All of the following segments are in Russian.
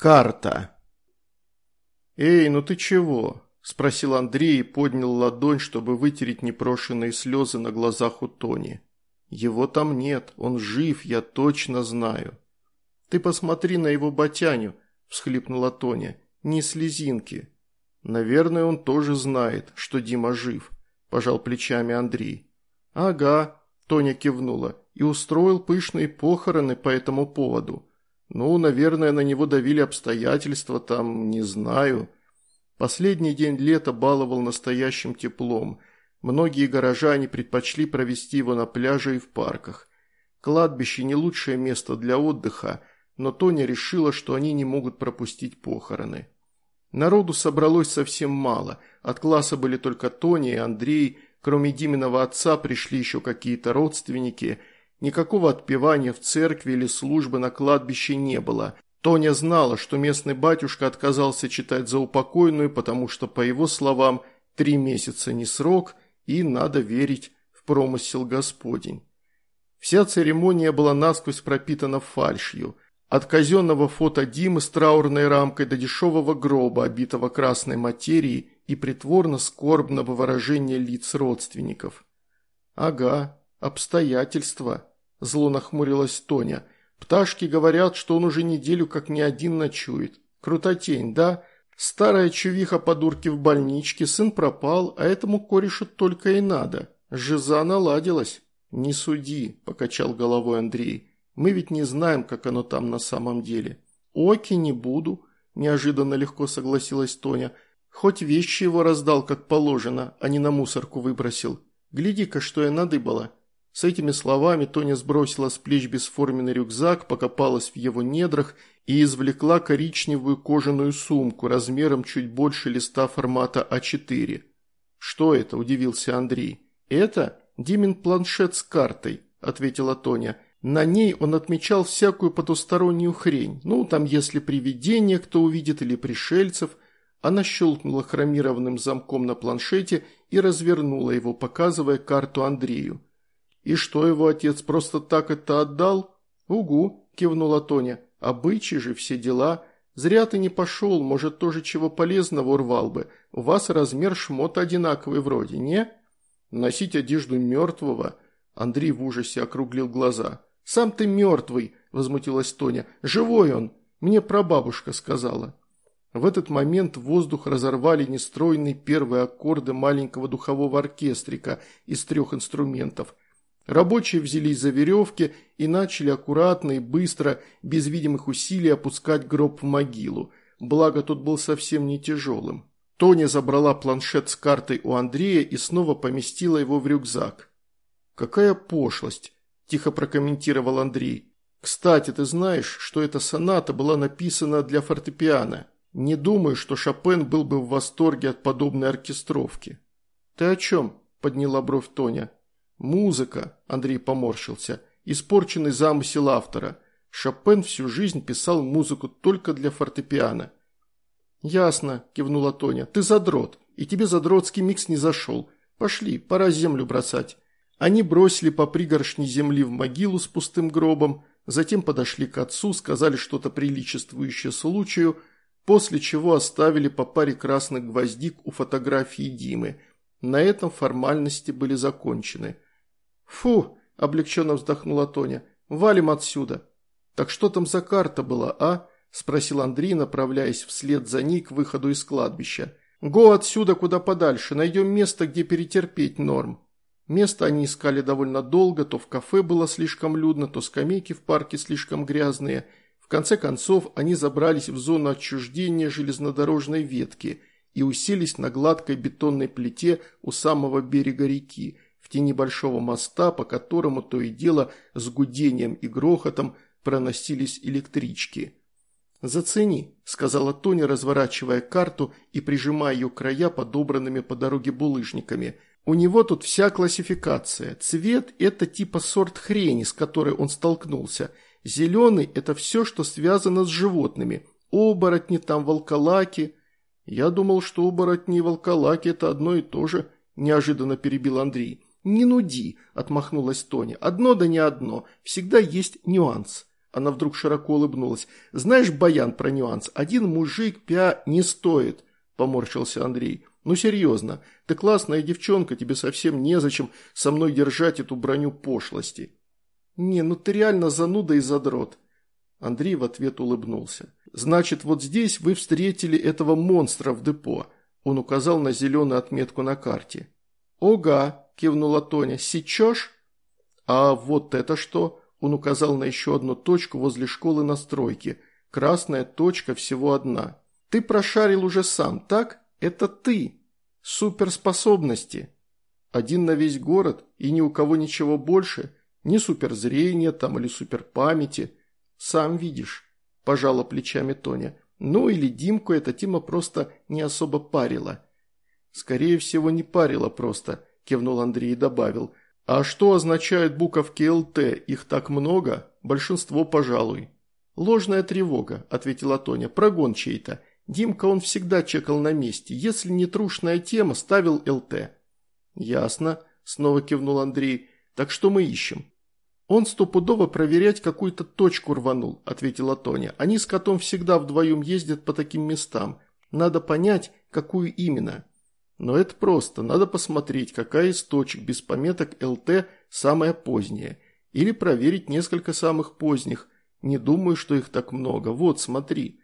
Карта. «Эй, ну ты чего?» – спросил Андрей и поднял ладонь, чтобы вытереть непрошенные слезы на глазах у Тони. «Его там нет, он жив, я точно знаю». «Ты посмотри на его ботяню», – всхлипнула Тоня. «Ни слезинки». «Наверное, он тоже знает, что Дима жив», – пожал плечами Андрей. «Ага», – Тоня кивнула, – «и устроил пышные похороны по этому поводу». Ну, наверное, на него давили обстоятельства, там, не знаю. Последний день лета баловал настоящим теплом. Многие горожане предпочли провести его на пляже и в парках. Кладбище не лучшее место для отдыха, но Тоня решила, что они не могут пропустить похороны. Народу собралось совсем мало. От класса были только Тоня и Андрей. Кроме Диминого отца пришли еще какие-то родственники – Никакого отпевания в церкви или службы на кладбище не было. Тоня знала, что местный батюшка отказался читать за упокойную, потому что, по его словам, три месяца не срок, и надо верить в промысел Господень. Вся церемония была насквозь пропитана фальшью. От казенного фото Димы с траурной рамкой до дешевого гроба, обитого красной материей и притворно-скорбного выражения лиц родственников. Ага, обстоятельства. Зло нахмурилась Тоня. «Пташки говорят, что он уже неделю как ни один ночует. Крутотень, да? Старая чувиха по дурке в больничке, сын пропал, а этому корешу только и надо. Жиза наладилась». «Не суди», – покачал головой Андрей. «Мы ведь не знаем, как оно там на самом деле». «Оки не буду», – неожиданно легко согласилась Тоня. «Хоть вещи его раздал, как положено, а не на мусорку выбросил. Гляди-ка, что я надыбала». С этими словами Тоня сбросила с плеч бесформенный рюкзак, покопалась в его недрах и извлекла коричневую кожаную сумку размером чуть больше листа формата А4. «Что это?» – удивился Андрей. «Это Димин планшет с картой», – ответила Тоня. «На ней он отмечал всякую потустороннюю хрень. Ну, там, если привидение кто увидит или пришельцев». Она щелкнула хромированным замком на планшете и развернула его, показывая карту Андрею. «И что его отец просто так это отдал?» «Угу», – кивнула Тоня. «Обычаи же, все дела. Зря ты не пошел, может, тоже чего полезного урвал бы. У вас размер шмота одинаковый вроде, не?» «Носить одежду мертвого?» Андрей в ужасе округлил глаза. «Сам ты мертвый!» – возмутилась Тоня. «Живой он! Мне прабабушка сказала». В этот момент воздух разорвали нестройные первые аккорды маленького духового оркестрика из трех инструментов. Рабочие взялись за веревки и начали аккуратно и быстро, без видимых усилий, опускать гроб в могилу. Благо, тот был совсем не тяжелым. Тоня забрала планшет с картой у Андрея и снова поместила его в рюкзак. «Какая пошлость!» – тихо прокомментировал Андрей. «Кстати, ты знаешь, что эта соната была написана для фортепиано? Не думаю, что Шопен был бы в восторге от подобной оркестровки». «Ты о чем?» – подняла бровь Тоня. Музыка, Андрей поморщился, испорченный замысел автора. Шопен всю жизнь писал музыку только для фортепиано. «Ясно», – кивнула Тоня, – «ты задрот, и тебе задротский микс не зашел. Пошли, пора землю бросать». Они бросили по пригоршне земли в могилу с пустым гробом, затем подошли к отцу, сказали что-то приличествующее случаю, после чего оставили по паре красных гвоздик у фотографии Димы. На этом формальности были закончены – «Фу!» – облегченно вздохнула Тоня. «Валим отсюда!» «Так что там за карта была, а?» – спросил Андрей, направляясь вслед за ней к выходу из кладбища. «Го отсюда куда подальше, найдем место, где перетерпеть норм». Место они искали довольно долго, то в кафе было слишком людно, то скамейки в парке слишком грязные. В конце концов, они забрались в зону отчуждения железнодорожной ветки и уселись на гладкой бетонной плите у самого берега реки – тени большого моста, по которому то и дело с гудением и грохотом проносились электрички. «Зацени», – сказала Тоня, разворачивая карту и прижимая ее края подобранными по дороге булыжниками. «У него тут вся классификация. Цвет – это типа сорт хрени, с которой он столкнулся. Зеленый – это все, что связано с животными. Оборотни, там волколаки». «Я думал, что оборотни и волколаки – это одно и то же», – неожиданно перебил Андрей. «Не нуди», – отмахнулась Тоня. «Одно да не одно. Всегда есть нюанс». Она вдруг широко улыбнулась. «Знаешь, Баян, про нюанс. Один мужик пя не стоит», – поморщился Андрей. «Ну серьезно, ты классная девчонка, тебе совсем незачем со мной держать эту броню пошлости». «Не, ну ты реально зануда и задрот». Андрей в ответ улыбнулся. «Значит, вот здесь вы встретили этого монстра в депо». Он указал на зеленую отметку на карте. «Ога!» – кивнула Тоня. «Сечешь?» «А вот это что?» Он указал на еще одну точку возле школы настройки. Красная точка всего одна. «Ты прошарил уже сам, так? Это ты! Суперспособности!» Один на весь город и ни у кого ничего больше, ни суперзрения там или суперпамяти. Сам видишь, пожала плечами Тоня. Ну или Димку эта Тима просто не особо парила. Скорее всего, не парила просто, кивнул Андрей и добавил. А что означают буковки ЛТ? Их так много? Большинство, пожалуй. Ложная тревога, ответила Тоня. Прогон чей-то. Димка он всегда чекал на месте. Если не трушная тема, ставил ЛТ. Ясно, снова кивнул Андрей. Так что мы ищем? «Он стопудово проверять какую-то точку рванул», – ответила Тоня. «Они с котом всегда вдвоем ездят по таким местам. Надо понять, какую именно». «Но это просто. Надо посмотреть, какая из точек без пометок ЛТ самая поздняя. Или проверить несколько самых поздних. Не думаю, что их так много. Вот, смотри».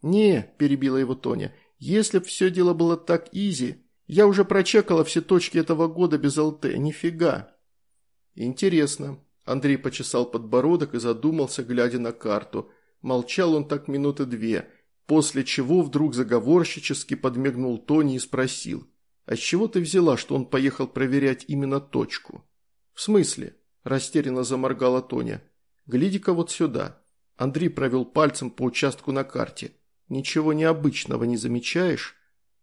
«Не», – перебила его Тоня, – «если б все дело было так изи, я уже прочекала все точки этого года без ЛТ. Нифига». «Интересно», Андрей почесал подбородок и задумался, глядя на карту. Молчал он так минуты две, после чего вдруг заговорщически подмигнул Тони и спросил. «А с чего ты взяла, что он поехал проверять именно точку?» «В смысле?» – растерянно заморгала Тоня. «Гляди-ка вот сюда». Андрей провел пальцем по участку на карте. «Ничего необычного не замечаешь?»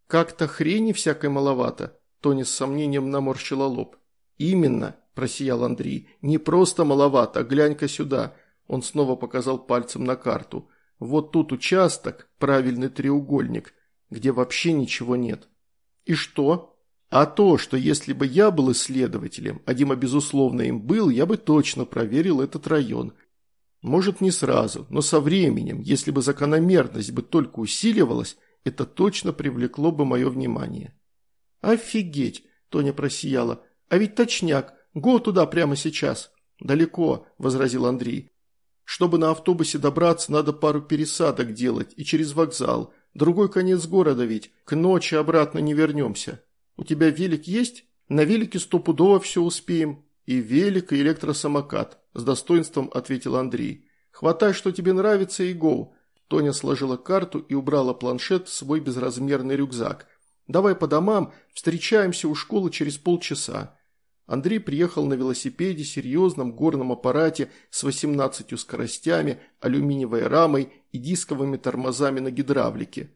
«Как-то хрени всякой маловато», – Тоня с сомнением наморщила лоб. «Именно», – просиял Андрей. «Не просто маловато, глянь-ка сюда». Он снова показал пальцем на карту. «Вот тут участок, правильный треугольник, где вообще ничего нет». «И что?» «А то, что если бы я был исследователем, а Дима безусловно им был, я бы точно проверил этот район. Может, не сразу, но со временем, если бы закономерность бы только усиливалась, это точно привлекло бы мое внимание». «Офигеть!» – Тоня просияла. «А ведь точняк, Го туда прямо сейчас». «Далеко», – возразил Андрей. «Чтобы на автобусе добраться, надо пару пересадок делать и через вокзал. Другой конец города ведь. К ночи обратно не вернемся. У тебя велик есть? На велике стопудово все успеем. И велик, и электросамокат», – с достоинством ответил Андрей. «Хватай, что тебе нравится, и гоу». Тоня сложила карту и убрала планшет в свой безразмерный рюкзак. «Давай по домам, встречаемся у школы через полчаса». Андрей приехал на велосипеде, серьезном горном аппарате с 18 скоростями, алюминиевой рамой и дисковыми тормозами на гидравлике.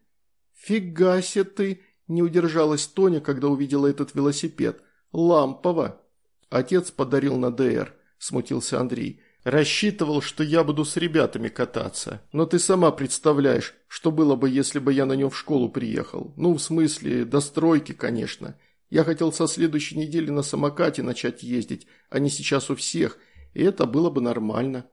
«Фига себе ты!» – не удержалась Тоня, когда увидела этот велосипед. «Лампово!» «Отец подарил на ДР», – смутился Андрей. «Рассчитывал, что я буду с ребятами кататься. Но ты сама представляешь, что было бы, если бы я на нем в школу приехал. Ну, в смысле, до стройки, конечно. Я хотел со следующей недели на самокате начать ездить, а не сейчас у всех, и это было бы нормально.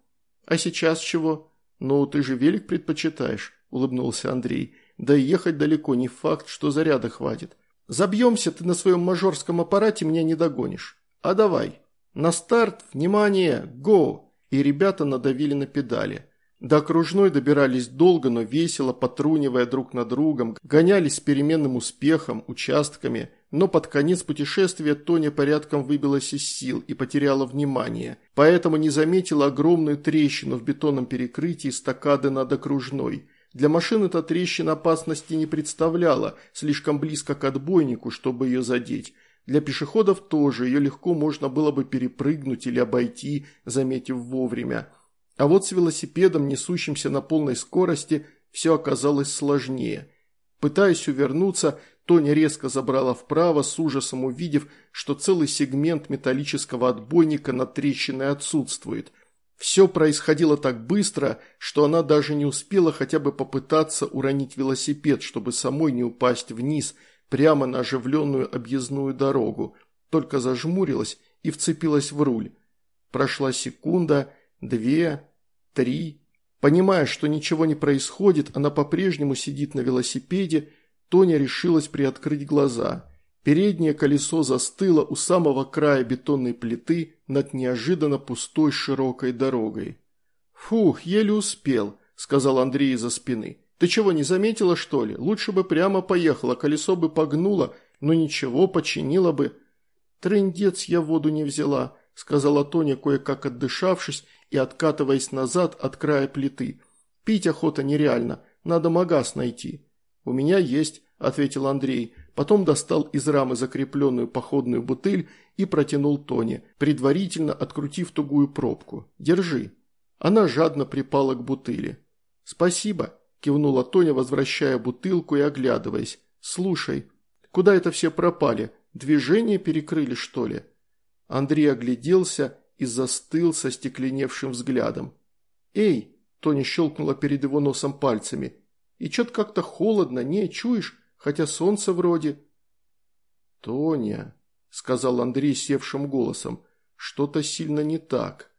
А сейчас чего? Ну, ты же велик предпочитаешь, улыбнулся Андрей. Да и ехать далеко не факт, что заряда хватит. Забьемся, ты на своем мажорском аппарате меня не догонишь. А давай. На старт, внимание, го! И ребята надавили на педали. До окружной добирались долго, но весело, потрунивая друг над другом, гонялись с переменным успехом, участками – но под конец путешествия Тоня порядком выбилась из сил и потеряла внимание, поэтому не заметила огромную трещину в бетонном перекрытии стакады над окружной. Для машин эта трещина опасности не представляла, слишком близко к отбойнику, чтобы ее задеть. Для пешеходов тоже ее легко можно было бы перепрыгнуть или обойти, заметив вовремя. А вот с велосипедом, несущимся на полной скорости, все оказалось сложнее. Пытаясь увернуться, Тоня резко забрала вправо, с ужасом увидев, что целый сегмент металлического отбойника на трещиной отсутствует. Все происходило так быстро, что она даже не успела хотя бы попытаться уронить велосипед, чтобы самой не упасть вниз, прямо на оживленную объездную дорогу, только зажмурилась и вцепилась в руль. Прошла секунда, две, три, Понимая, что ничего не происходит, она по-прежнему сидит на велосипеде, Тоня решилась приоткрыть глаза. Переднее колесо застыло у самого края бетонной плиты над неожиданно пустой широкой дорогой. «Фух, еле успел», – сказал Андрей из-за спины. «Ты чего, не заметила, что ли? Лучше бы прямо поехала, колесо бы погнуло, но ничего, починила бы». «Трындец, я воду не взяла», – сказала Тоня, кое-как отдышавшись и откатываясь назад от края плиты. «Пить охота нереально, надо магаз найти». «У меня есть», – ответил Андрей, потом достал из рамы закрепленную походную бутыль и протянул Тоне, предварительно открутив тугую пробку. «Держи». Она жадно припала к бутыли. «Спасибо», – кивнула Тоня, возвращая бутылку и оглядываясь. «Слушай, куда это все пропали? Движение перекрыли, что ли?» Андрей огляделся и застыл со стекленевшим взглядом. «Эй!» – Тоня щелкнула перед его носом пальцами. «И чё-то как-то холодно, не, чуешь? Хотя солнце вроде...» «Тоня!» – сказал Андрей севшим голосом. «Что-то сильно не так».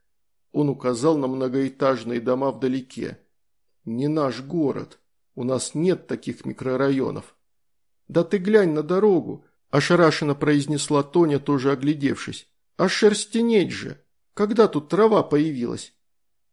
Он указал на многоэтажные дома вдалеке. «Не наш город. У нас нет таких микрорайонов». «Да ты глянь на дорогу!» – ошарашенно произнесла Тоня, тоже оглядевшись. «А шерстенеть же!» Когда тут трава появилась?»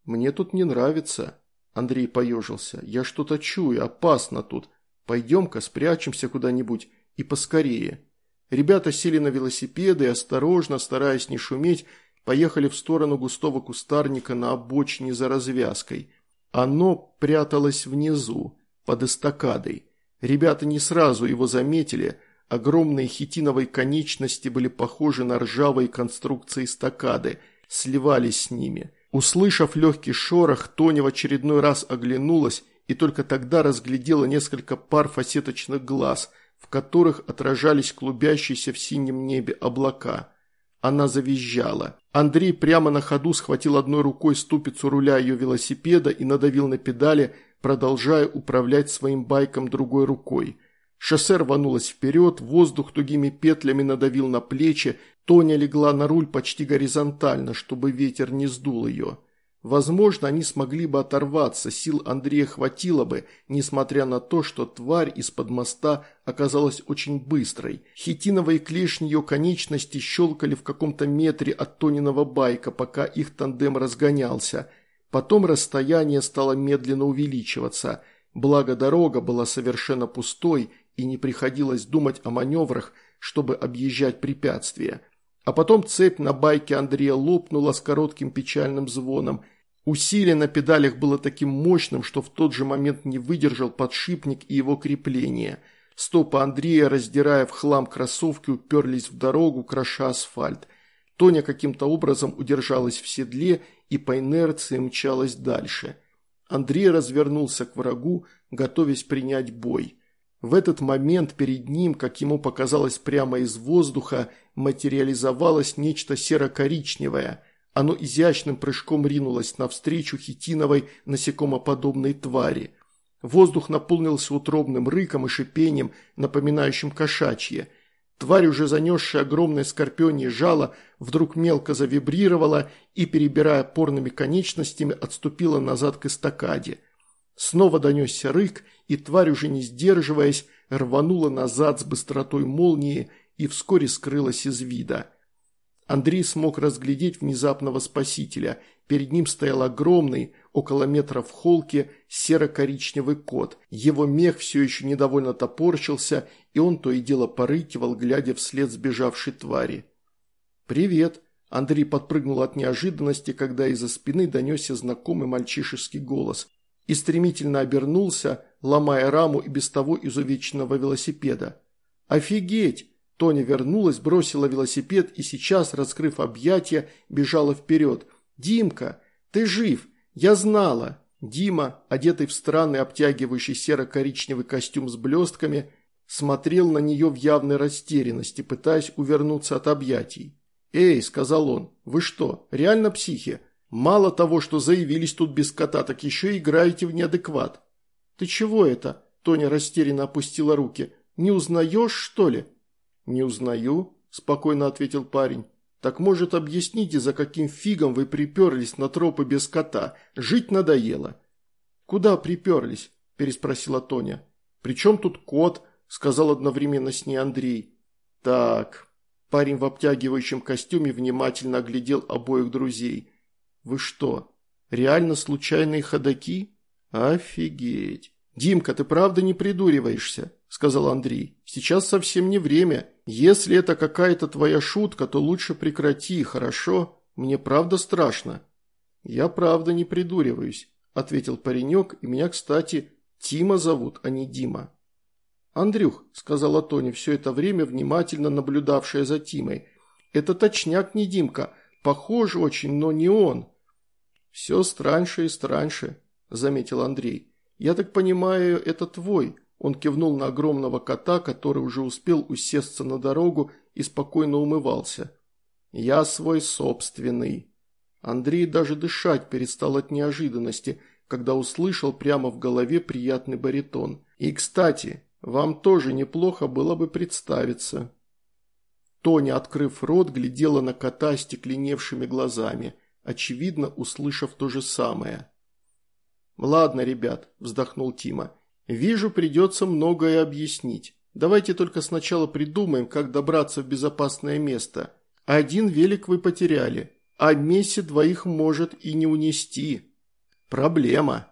«Мне тут не нравится», – Андрей поежился. «Я что-то чую, опасно тут. Пойдем-ка спрячемся куда-нибудь и поскорее». Ребята сели на велосипеды и осторожно, стараясь не шуметь, поехали в сторону густого кустарника на обочине за развязкой. Оно пряталось внизу, под эстакадой. Ребята не сразу его заметили, огромные хитиновые конечности были похожи на ржавые конструкции эстакады – сливались с ними. Услышав легкий шорох, Тоня в очередной раз оглянулась и только тогда разглядела несколько пар фасеточных глаз, в которых отражались клубящиеся в синем небе облака. Она завизжала. Андрей прямо на ходу схватил одной рукой ступицу руля ее велосипеда и надавил на педали, продолжая управлять своим байком другой рукой. Шоссе рванулось вперед, воздух тугими петлями надавил на плечи, Тоня легла на руль почти горизонтально, чтобы ветер не сдул ее. Возможно, они смогли бы оторваться, сил Андрея хватило бы, несмотря на то, что тварь из-под моста оказалась очень быстрой. Хитиновые клешни ее конечности щелкали в каком-то метре от Тониного байка, пока их тандем разгонялся. Потом расстояние стало медленно увеличиваться. Благо дорога была совершенно пустой, и не приходилось думать о маневрах, чтобы объезжать препятствия. А потом цепь на байке Андрея лопнула с коротким печальным звоном. Усилие на педалях было таким мощным, что в тот же момент не выдержал подшипник и его крепление. Стопы Андрея, раздирая в хлам кроссовки, уперлись в дорогу, кроша асфальт. Тоня каким-то образом удержалась в седле и по инерции мчалась дальше. Андрей развернулся к врагу, готовясь принять бой. В этот момент перед ним, как ему показалось прямо из воздуха, материализовалось нечто серо-коричневое. Оно изящным прыжком ринулось навстречу хитиновой насекомоподобной твари. Воздух наполнился утробным рыком и шипением, напоминающим кошачье. Тварь, уже занесшая огромное скорпионье жало, вдруг мелко завибрировала и, перебирая порными конечностями, отступила назад к эстакаде. Снова донесся рык, и тварь, уже не сдерживаясь, рванула назад с быстротой молнии и вскоре скрылась из вида. Андрей смог разглядеть внезапного спасителя. Перед ним стоял огромный, около метра в холке, серо-коричневый кот. Его мех все еще недовольно топорщился, и он то и дело порыкивал, глядя вслед сбежавшей твари. «Привет!» Андрей подпрыгнул от неожиданности, когда из-за спины донесся знакомый мальчишеский голос – и стремительно обернулся, ломая раму и без того изувеченного велосипеда. «Офигеть!» Тоня вернулась, бросила велосипед и сейчас, раскрыв объятия, бежала вперед. «Димка, ты жив! Я знала!» Дима, одетый в странный обтягивающий серо-коричневый костюм с блестками, смотрел на нее в явной растерянности, пытаясь увернуться от объятий. «Эй», – сказал он, – «вы что, реально психи? Мало того, что заявились тут без кота, так еще и играете в неадекват. Ты чего это? Тоня растерянно опустила руки. Не узнаешь, что ли? Не узнаю, спокойно ответил парень. Так может объясните, за каким фигом вы приперлись на тропы без кота? Жить надоело. «Куда приперлись?» – переспросила Тоня. «При чем тут кот?» – сказал одновременно с ней Андрей. «Так». Парень в обтягивающем костюме внимательно оглядел обоих друзей. «Вы что, реально случайные ходаки? Офигеть!» «Димка, ты правда не придуриваешься?» – сказал Андрей. «Сейчас совсем не время. Если это какая-то твоя шутка, то лучше прекрати, хорошо? Мне правда страшно». «Я правда не придуриваюсь», – ответил паренек, и меня, кстати, Тима зовут, а не Дима. «Андрюх», – сказала Тоня, все это время внимательно наблюдавшая за Тимой, – «это точняк не Димка, похож очень, но не он». «Все страньше и страньше», – заметил Андрей. «Я так понимаю, это твой», – он кивнул на огромного кота, который уже успел усесться на дорогу и спокойно умывался. «Я свой собственный». Андрей даже дышать перестал от неожиданности, когда услышал прямо в голове приятный баритон. «И, кстати, вам тоже неплохо было бы представиться». Тоня, открыв рот, глядела на кота стекленевшими глазами, очевидно, услышав то же самое. «Ладно, ребят», – вздохнул Тима, – «вижу, придется многое объяснить. Давайте только сначала придумаем, как добраться в безопасное место. Один велик вы потеряли, а Месси двоих может и не унести. Проблема».